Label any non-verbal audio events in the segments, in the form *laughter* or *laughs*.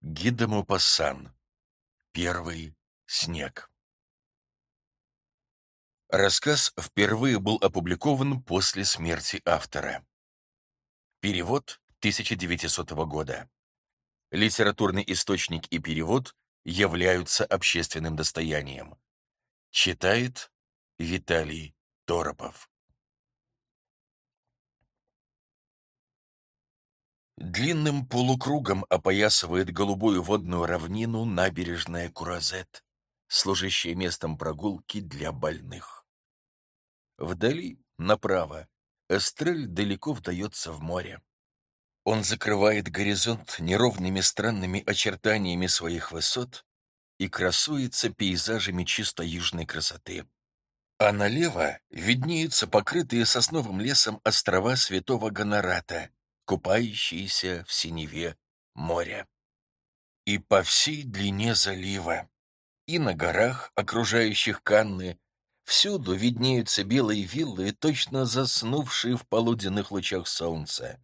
Гидомопассан. Первый снег. Рассказ впервые был опубликован после смерти автора. Перевод 1900 года. Литературный источник и перевод являются общественным достоянием. Читает Виталий Торопов. Длинным полукругом опоясывает голубую водную равнину набережная Куразет, служащая местом прогулки для больных. Вдали, направо, Эстрель далеко вдается в море. Он закрывает горизонт неровными странными очертаниями своих высот и красуется пейзажами чисто южной красоты. А налево виднеются покрытые сосновым лесом острова Святого Гонората — купающиеся в синеве моря. И по всей длине залива, и на горах, окружающих Канны, всюду виднеются белые виллы, точно заснувшие в полуденных лучах солнца.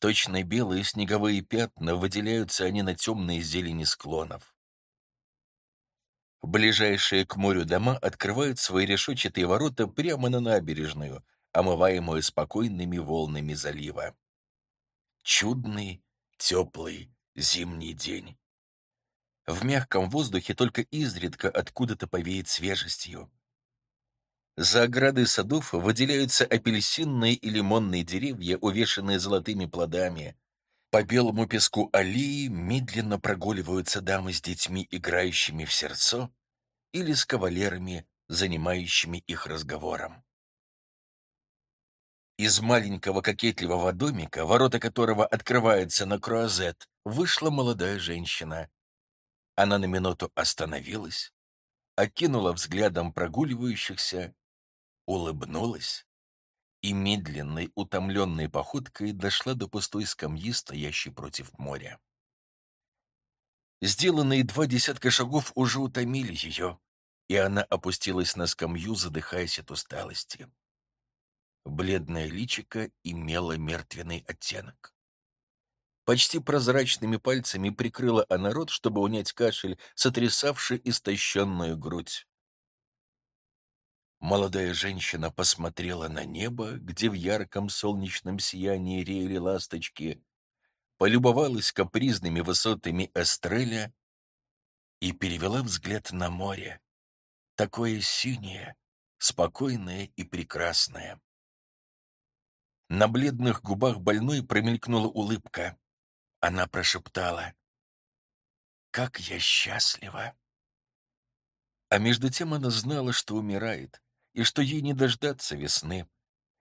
Точно белые снеговые пятна выделяются они на темные зелени склонов. Ближайшие к морю дома открывают свои решетчатые ворота прямо на набережную, омываемую спокойными волнами залива. Чудный, теплый зимний день. В мягком воздухе только изредка откуда-то повеет свежестью. За оградой садов выделяются апельсинные и лимонные деревья, увешанные золотыми плодами. По белому песку аллеи медленно прогуливаются дамы с детьми, играющими в сердцо, или с кавалерами, занимающими их разговором. Из маленького кокетливого домика, ворота которого открываются на круазет, вышла молодая женщина. Она на минуту остановилась, окинула взглядом прогуливающихся, улыбнулась и медленной, утомленной походкой дошла до пустой скамьи, стоящей против моря. Сделанные два десятка шагов уже утомили ее, и она опустилась на скамью, задыхаясь от усталости. Бледное личико имело мертвенный оттенок. Почти прозрачными пальцами прикрыла она рот, чтобы унять кашель, сотрясавший истощенную грудь. Молодая женщина посмотрела на небо, где в ярком солнечном сиянии реяли ласточки, полюбовалась капризными высотами Эстреля и перевела взгляд на море, такое синее, спокойное и прекрасное. На бледных губах больной промелькнула улыбка. Она прошептала. «Как я счастлива!» А между тем она знала, что умирает, и что ей не дождаться весны,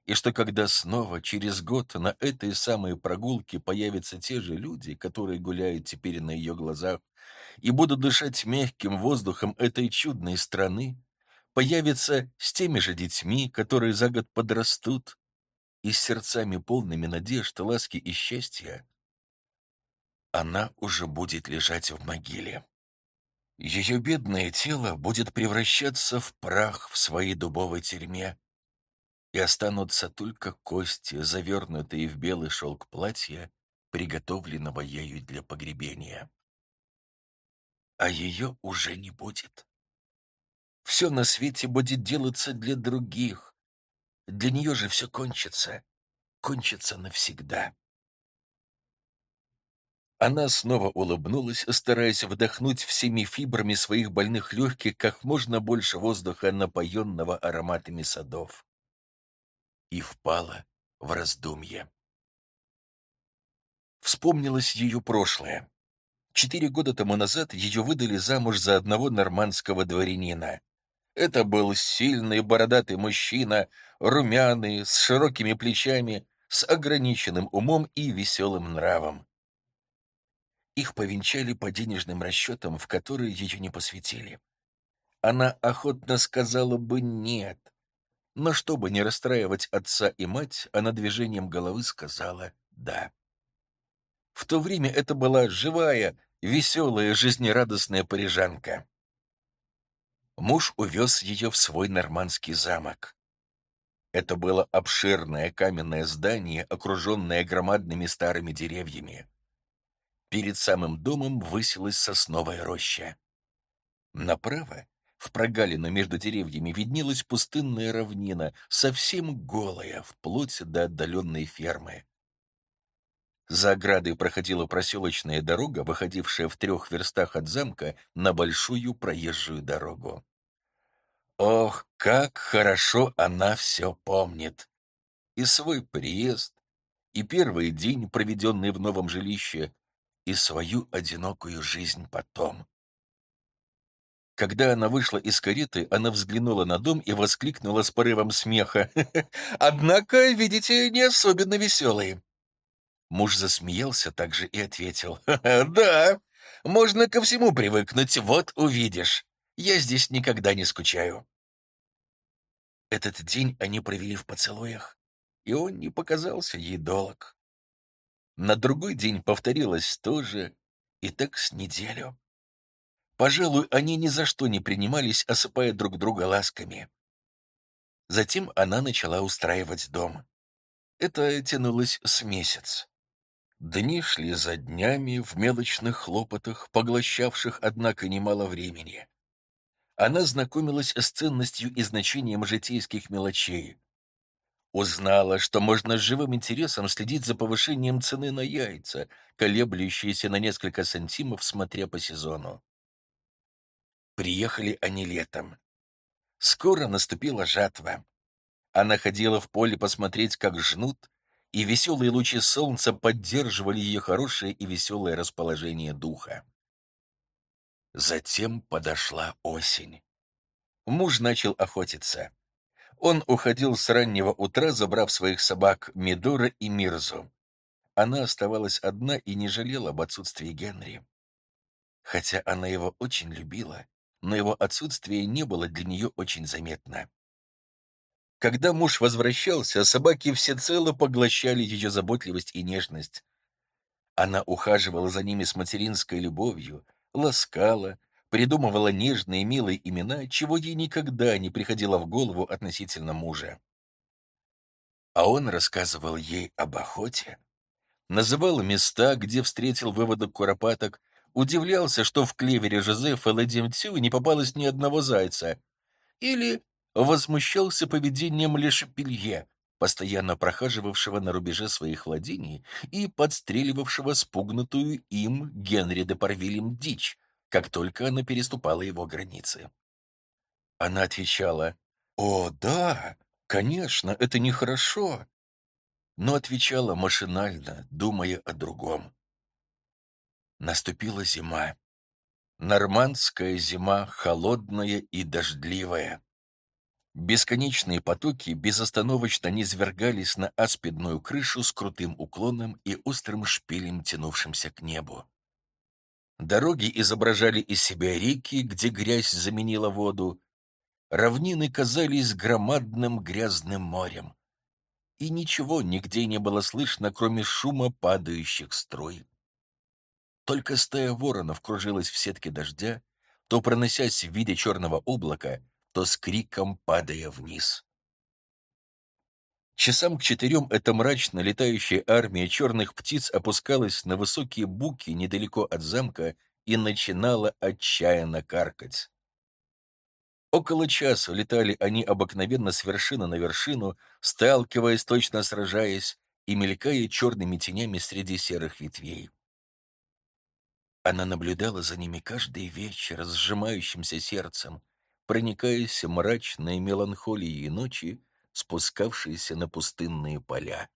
и что когда снова, через год, на этой самой прогулке появятся те же люди, которые гуляют теперь на ее глазах, и будут дышать мягким воздухом этой чудной страны, появятся с теми же детьми, которые за год подрастут, и с сердцами полными надежд, ласки и счастья, она уже будет лежать в могиле. Ее бедное тело будет превращаться в прах в своей дубовой тюрьме, и останутся только кости, завернутые в белый шелк платья, приготовленного ею для погребения. А ее уже не будет. Все на свете будет делаться для других, для нее же все кончится, кончится навсегда. Она снова улыбнулась, стараясь вдохнуть всеми фибрами своих больных легких как можно больше воздуха, напоенного ароматами садов. И впала в раздумье. Вспомнилось ее прошлое. Четыре года тому назад ее выдали замуж за одного нормандского дворянина. Это был сильный бородатый мужчина, румяный, с широкими плечами, с ограниченным умом и веселым нравом. Их повенчали по денежным расчетам, в которые ее не посвятили. Она охотно сказала бы «нет», но чтобы не расстраивать отца и мать, она движением головы сказала «да». В то время это была живая, веселая, жизнерадостная парижанка. Муж увез ее в свой нормандский замок. Это было обширное каменное здание, окруженное громадными старыми деревьями. Перед самым домом высилась сосновая роща. Направо, в прогалину между деревьями, виднелась пустынная равнина, совсем голая, вплоть до отдаленной фермы. За оградой проходила проселочная дорога, выходившая в трех верстах от замка на большую проезжую дорогу. Ох, как хорошо она все помнит! И свой приезд, и первый день, проведенный в новом жилище, и свою одинокую жизнь потом. Когда она вышла из кареты, она взглянула на дом и воскликнула с порывом смеха. *laughs* «Однако, видите, не особенно веселый». Муж засмеялся также и ответил. *laughs* «Да, можно ко всему привыкнуть, вот увидишь. Я здесь никогда не скучаю». Этот день они провели в поцелуях, и он не показался ей долг. На другой день повторилось то же, и так с неделю. Пожалуй, они ни за что не принимались, осыпая друг друга ласками. Затем она начала устраивать дом. Это тянулось с месяц. Дни шли за днями в мелочных хлопотах, поглощавших, однако, немало времени. Она знакомилась с ценностью и значением житейских мелочей. Узнала, что можно с живым интересом следить за повышением цены на яйца, колеблющиеся на несколько сантимов, смотря по сезону. Приехали они летом. Скоро наступила жатва. Она ходила в поле посмотреть, как жнут, и веселые лучи солнца поддерживали ее хорошее и веселое расположение духа. Затем подошла осень. Муж начал охотиться. Он уходил с раннего утра, забрав своих собак Мидора и Мирзу. Она оставалась одна и не жалела об отсутствии Генри. Хотя она его очень любила, но его отсутствие не было для нее очень заметно. Когда муж возвращался, собаки всецело поглощали ее заботливость и нежность. Она ухаживала за ними с материнской любовью, ласкала, придумывала нежные милые имена, чего ей никогда не приходило в голову относительно мужа. А он рассказывал ей об охоте, называл места, где встретил выводок куропаток, удивлялся, что в клевере Жозефа Ладимтю не попалось ни одного зайца, или возмущался поведением Лешепелье, постоянно прохаживавшего на рубеже своих владений и подстреливавшего спугнутую им Генри де Парвилем дичь, как только она переступала его границы. Она отвечала, «О, да, конечно, это нехорошо», но отвечала машинально, думая о другом. Наступила зима. Нормандская зима, холодная и дождливая. Бесконечные потоки безостановочно низвергались на аспидную крышу с крутым уклоном и острым шпилем, тянувшимся к небу. Дороги изображали из себя реки, где грязь заменила воду. Равнины казались громадным грязным морем. И ничего нигде не было слышно, кроме шума падающих струй. Только стая воронов кружилась в сетке дождя, то проносясь в виде черного облака, то с криком падая вниз. Часам к четырем эта мрачно летающая армия черных птиц опускалась на высокие буки недалеко от замка и начинала отчаянно каркать. Около часа летали они обыкновенно с вершины на вершину, сталкиваясь, точно сражаясь, и мелькая черными тенями среди серых ветвей. Она наблюдала за ними каждый вечер с сжимающимся сердцем, проникаясь мрачной меланхолией ночи, спускавшейся на пустынные поля.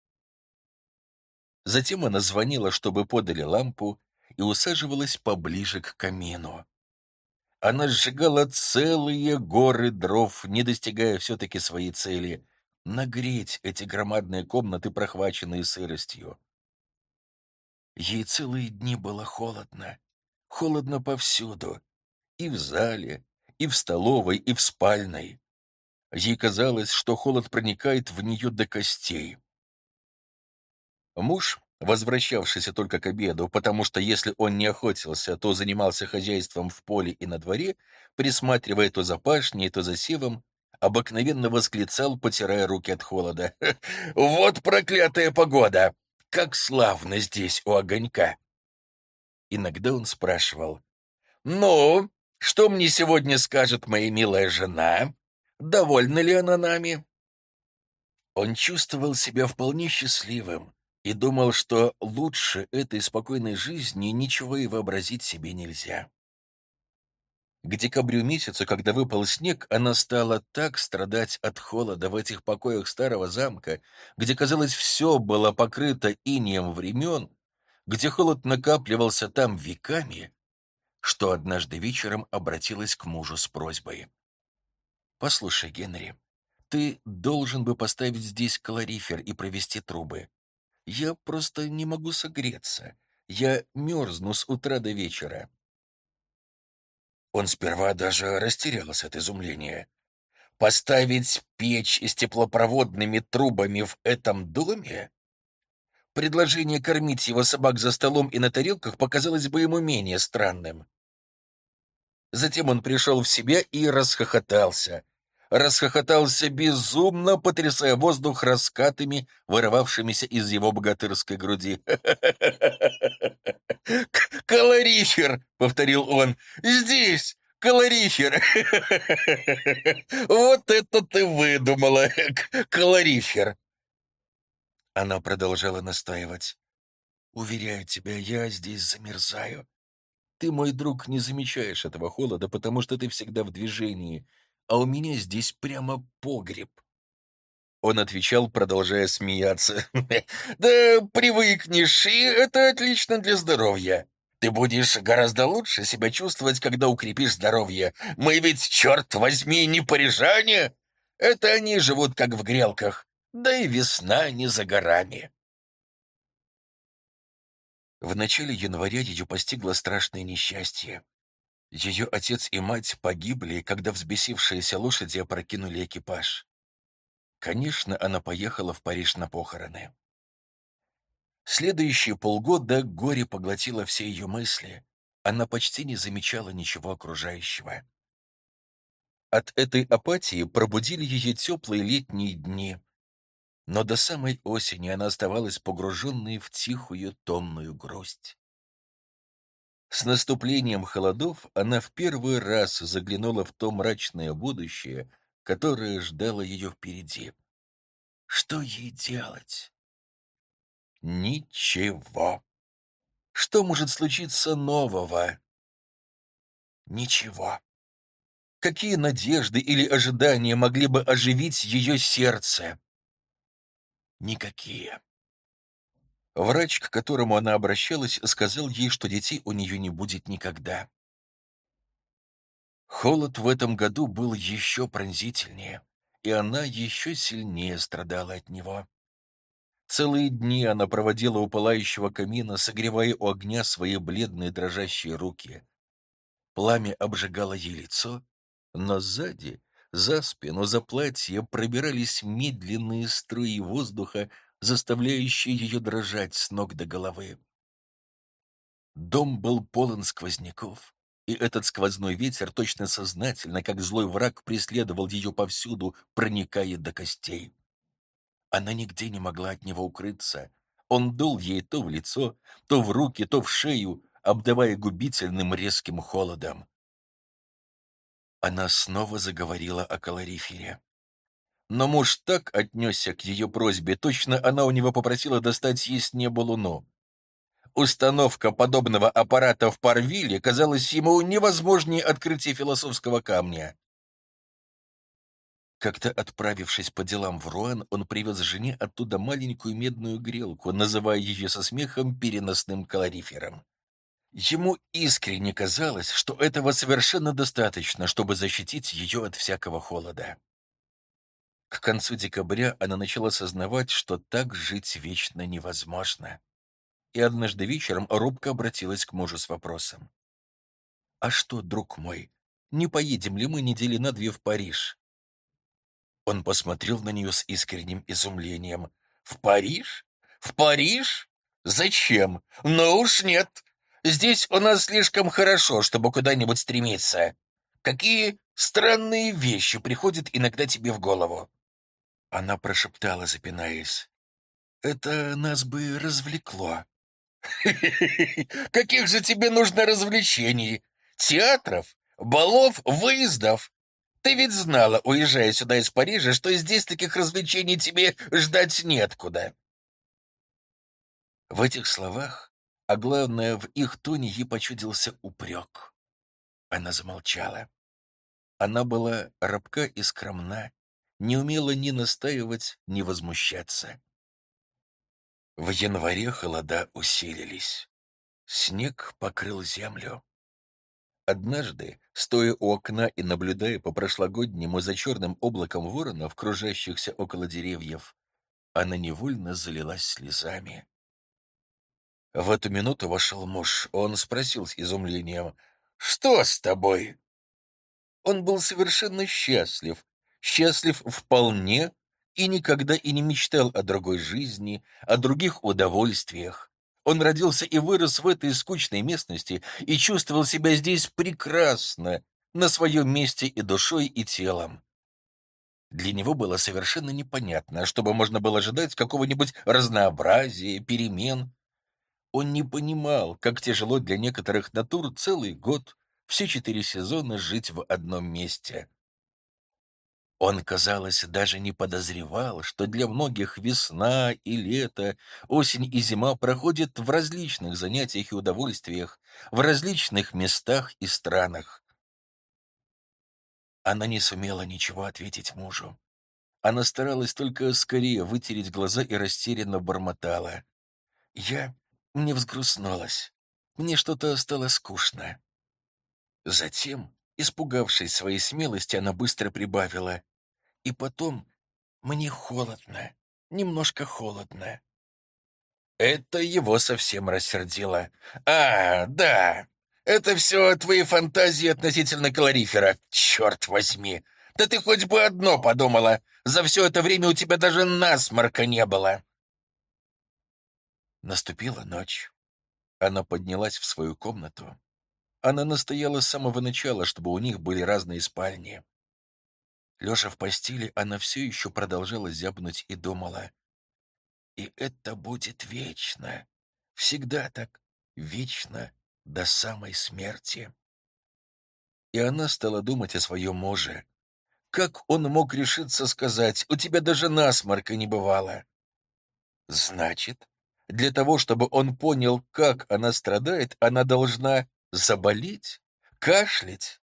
Затем она звонила, чтобы подали лампу, и усаживалась поближе к камину. Она сжигала целые горы дров, не достигая все-таки своей цели — нагреть эти громадные комнаты, прохваченные сыростью. Ей целые дни было холодно, холодно повсюду, и в зале, и в столовой, и в спальной. Ей казалось, что холод проникает в нее до костей. Муж, возвращавшийся только к обеду, потому что если он не охотился, то занимался хозяйством в поле и на дворе, присматривая то за пашней, то за севом, обыкновенно восклицал, потирая руки от холода. «Вот проклятая погода! Как славно здесь у огонька!» Иногда он спрашивал, «Ну, что мне сегодня скажет моя милая жена? Довольна ли она нами?» Он чувствовал себя вполне счастливым и думал, что лучше этой спокойной жизни ничего и вообразить себе нельзя. К декабрю месяцу, когда выпал снег, она стала так страдать от холода в этих покоях старого замка, где, казалось, все было покрыто инеем времен, где холод накапливался там веками, что однажды вечером обратилась к мужу с просьбой. «Послушай, Генри, ты должен бы поставить здесь калорифер и провести трубы. Я просто не могу согреться. Я мерзну с утра до вечера». Он сперва даже растерялся от изумления. Поставить печь с теплопроводными трубами в этом доме? Предложение кормить его собак за столом и на тарелках показалось бы ему менее странным. Затем он пришел в себя и расхохотался. Расхохотался безумно, потрясая воздух раскатами, вырывавшимися из его богатырской груди. «Калорифер!» — повторил он. «Здесь! Калорифер! Вот это ты выдумала! *laughs* Калорифер!» Она продолжала настаивать. «Уверяю тебя, я здесь замерзаю. Ты, мой друг, не замечаешь этого холода, потому что ты всегда в движении, а у меня здесь прямо погреб. Он отвечал, продолжая смеяться. *laughs* «Да привыкнешь, и это отлично для здоровья. Ты будешь гораздо лучше себя чувствовать, когда укрепишь здоровье. Мы ведь, черт возьми, не парижане. Это они живут как в грелках. Да и весна не за горами». В начале января ее постигло страшное несчастье. Ее отец и мать погибли, когда взбесившиеся лошади опрокинули экипаж. Конечно, она поехала в Париж на похороны. Следующие полгода горе поглотило все ее мысли. Она почти не замечала ничего окружающего. От этой апатии пробудили ее теплые летние дни. Но до самой осени она оставалась погруженной в тихую томную грусть. С наступлением холодов она в первый раз заглянула в то мрачное будущее, которая ждала ее впереди. Что ей делать? Ничего. Что может случиться нового? Ничего. Какие надежды или ожидания могли бы оживить ее сердце? Никакие. Врач, к которому она обращалась, сказал ей, что детей у нее не будет никогда. Холод в этом году был еще пронзительнее, и она еще сильнее страдала от него. Целые дни она проводила у пылающего камина, согревая у огня свои бледные дрожащие руки. Пламя обжигало ей лицо, но сзади, за спину, за платье пробирались медленные струи воздуха, заставляющие ее дрожать с ног до головы. Дом был полон сквозняков, и этот сквозной ветер точно сознательно, как злой враг, преследовал ее повсюду, проникая до костей. Она нигде не могла от него укрыться. Он дул ей то в лицо, то в руки, то в шею, обдавая губительным резким холодом. Она снова заговорила о калорифере. Но муж так отнесся к ее просьбе, точно она у него попросила достать ей с неба луну. Установка подобного аппарата в Парвиле казалась ему невозможнее открытия философского камня. Как-то отправившись по делам в Руан, он привез жене оттуда маленькую медную грелку, называя ее со смехом переносным калорифером. Ему искренне казалось, что этого совершенно достаточно, чтобы защитить ее от всякого холода. К концу декабря она начала сознавать, что так жить вечно невозможно и однажды вечером робко обратилась к мужу с вопросом. «А что, друг мой, не поедем ли мы недели на две в Париж?» Он посмотрел на нее с искренним изумлением. «В Париж? В Париж? Зачем? Ну уж нет. Здесь у нас слишком хорошо, чтобы куда-нибудь стремиться. Какие странные вещи приходят иногда тебе в голову?» Она прошептала, запинаясь. «Это нас бы развлекло. Каких же тебе нужно развлечений? Театров? Балов? Выездов? Ты ведь знала, уезжая сюда из Парижа, что здесь таких развлечений тебе ждать неоткуда. В этих словах, а главное, в их тоне ей почудился упрек. Она замолчала. Она была рабка и скромна, не умела ни настаивать, ни возмущаться. В январе холода усилились. Снег покрыл землю. Однажды, стоя у окна и наблюдая по прошлогоднему за черным облаком воронов, кружащихся около деревьев, она невольно залилась слезами. В эту минуту вошел муж. Он спросил с изумлением, «Что с тобой?» Он был совершенно счастлив, счастлив вполне, и никогда и не мечтал о другой жизни, о других удовольствиях. Он родился и вырос в этой скучной местности и чувствовал себя здесь прекрасно, на своем месте и душой, и телом. Для него было совершенно непонятно, чтобы можно было ожидать какого-нибудь разнообразия, перемен. Он не понимал, как тяжело для некоторых натур целый год, все четыре сезона жить в одном месте. Он, казалось, даже не подозревал, что для многих весна и лето, осень и зима проходят в различных занятиях и удовольствиях, в различных местах и странах. Она не сумела ничего ответить мужу. Она старалась только скорее вытереть глаза и растерянно бормотала. «Я... мне взгрустнулась. Мне что-то стало скучно». Затем, испугавшись своей смелости, она быстро прибавила. И потом мне холодно, немножко холодно. Это его совсем рассердило. «А, да, это все твои фантазии относительно калорифера, черт возьми! Да ты хоть бы одно подумала! За все это время у тебя даже насморка не было!» Наступила ночь. Она поднялась в свою комнату. Она настояла с самого начала, чтобы у них были разные спальни. Лежа в постели, она все еще продолжала зябнуть и думала. «И это будет вечно, всегда так, вечно, до самой смерти». И она стала думать о своем муже. Как он мог решиться сказать, «У тебя даже насморка не бывало»? Значит, для того, чтобы он понял, как она страдает, она должна заболеть, кашлять,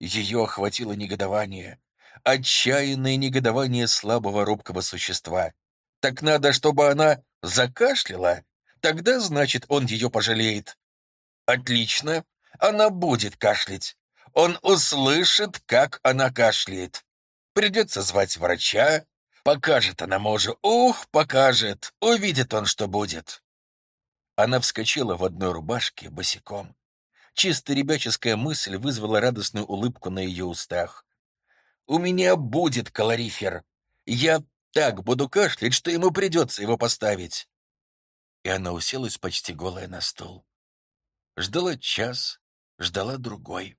ее охватило негодование. Отчаянное негодование слабого робкого существа. Так надо, чтобы она закашляла? Тогда, значит, он ее пожалеет. Отлично. Она будет кашлять. Он услышит, как она кашляет. Придется звать врача. Покажет она мужу. Ух, покажет. Увидит он, что будет. Она вскочила в одной рубашке, босиком. Чисто ребяческая мысль вызвала радостную улыбку на ее устах. «У меня будет калорифер. Я так буду кашлять, что ему придется его поставить». И она уселась почти голая на стол. Ждала час, ждала другой.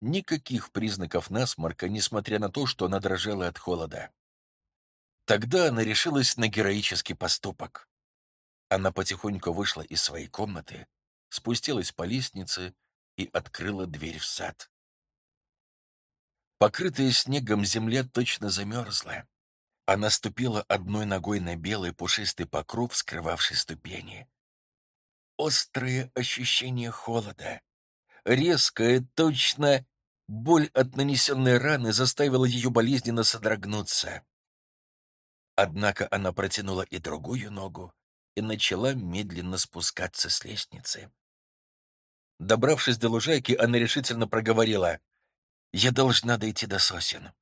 Никаких признаков насморка, несмотря на то, что она дрожала от холода. Тогда она решилась на героический поступок. Она потихоньку вышла из своей комнаты, спустилась по лестнице и открыла дверь в сад. Покрытая снегом земля точно замерзла. Она ступила одной ногой на белый пушистый покров, скрывавший ступени. Острое ощущение холода, резкое, точно боль от нанесенной раны заставила ее болезненно содрогнуться. Однако она протянула и другую ногу и начала медленно спускаться с лестницы. Добравшись до лужайки, она решительно проговорила. «Я должна дойти до сосен».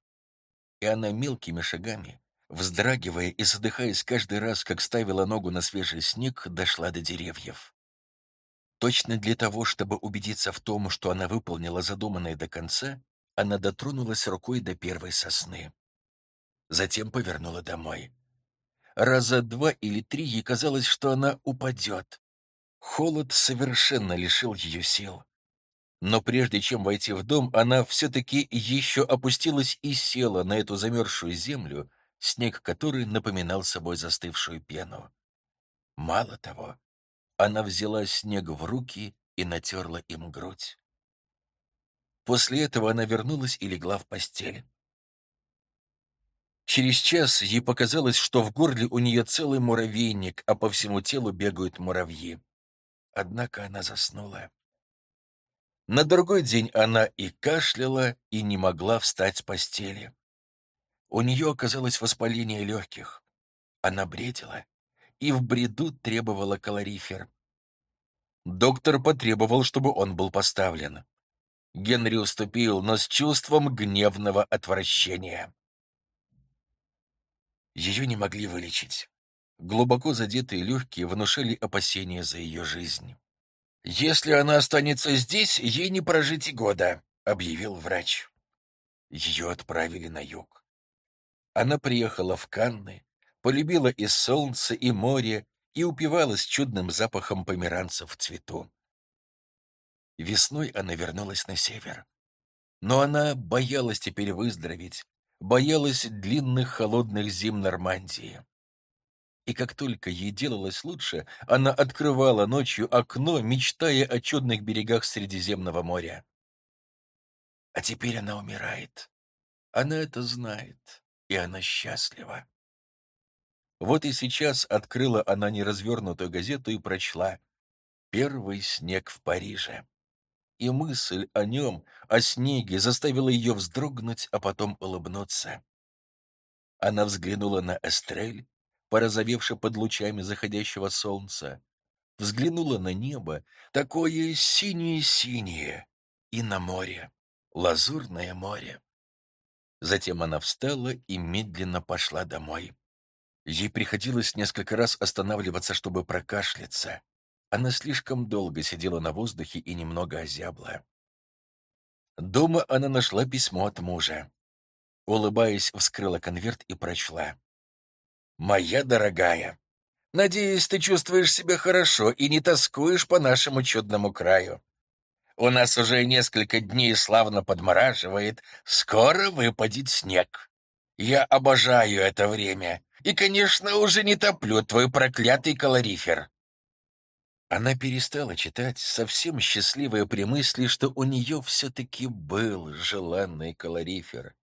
И она мелкими шагами, вздрагивая и задыхаясь каждый раз, как ставила ногу на свежий снег, дошла до деревьев. Точно для того, чтобы убедиться в том, что она выполнила задуманное до конца, она дотронулась рукой до первой сосны. Затем повернула домой. Раза два или три ей казалось, что она упадет. Холод совершенно лишил ее сил. Но прежде чем войти в дом, она все-таки еще опустилась и села на эту замерзшую землю, снег которой напоминал собой застывшую пену. Мало того, Она взяла снег в руки и натерла им грудь. После этого она вернулась и легла в постель. Через час ей показалось, что в горле у нее целый муравейник, а по всему телу бегают муравьи. Однако она заснула. На другой день она и кашляла, и не могла встать с постели. У нее оказалось воспаление легких. Она бредила и в бреду требовала калорифер. Доктор потребовал, чтобы он был поставлен. Генри уступил, но с чувством гневного отвращения. Ее не могли вылечить. Глубоко задетые легкие внушали опасения за ее жизнь. «Если она останется здесь, ей не прожить и года», — объявил врач. Ее отправили на юг. Она приехала в Канны, полюбила и солнце, и море, и упивалась чудным запахом померанца в цвету. Весной она вернулась на север. Но она боялась теперь выздороветь, боялась длинных холодных зим Нормандии. И как только ей делалось лучше, она открывала ночью окно, мечтая о чудных берегах Средиземного моря. А теперь она умирает. Она это знает, и она счастлива. Вот и сейчас открыла она неразвернутую газету и прочла «Первый снег в Париже». И мысль о нем, о снеге, заставила ее вздрогнуть, а потом улыбнуться. Она взглянула на Эстрель, порозовевший под лучами заходящего солнца, взглянула на небо, такое синее-синее, и на море, лазурное море. Затем она встала и медленно пошла домой. Ей приходилось несколько раз останавливаться, чтобы прокашляться. Она слишком долго сидела на воздухе и немного озябла. Дома она нашла письмо от мужа. Улыбаясь, вскрыла конверт и прочла. «Моя дорогая, надеюсь, ты чувствуешь себя хорошо и не тоскуешь по нашему чудному краю. У нас уже несколько дней славно подмораживает, скоро выпадет снег. Я обожаю это время и, конечно, уже не топлю твой проклятый калорифер». Она перестала читать, совсем счастливая при мысли, что у нее все-таки был желанный калорифер.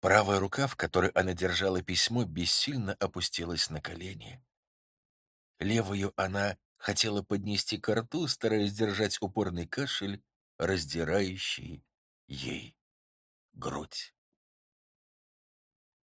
Правая рука, в которой она держала письмо, бессильно опустилась на колени. Левую она хотела поднести к рту, стараясь держать упорный кашель, раздирающий ей грудь.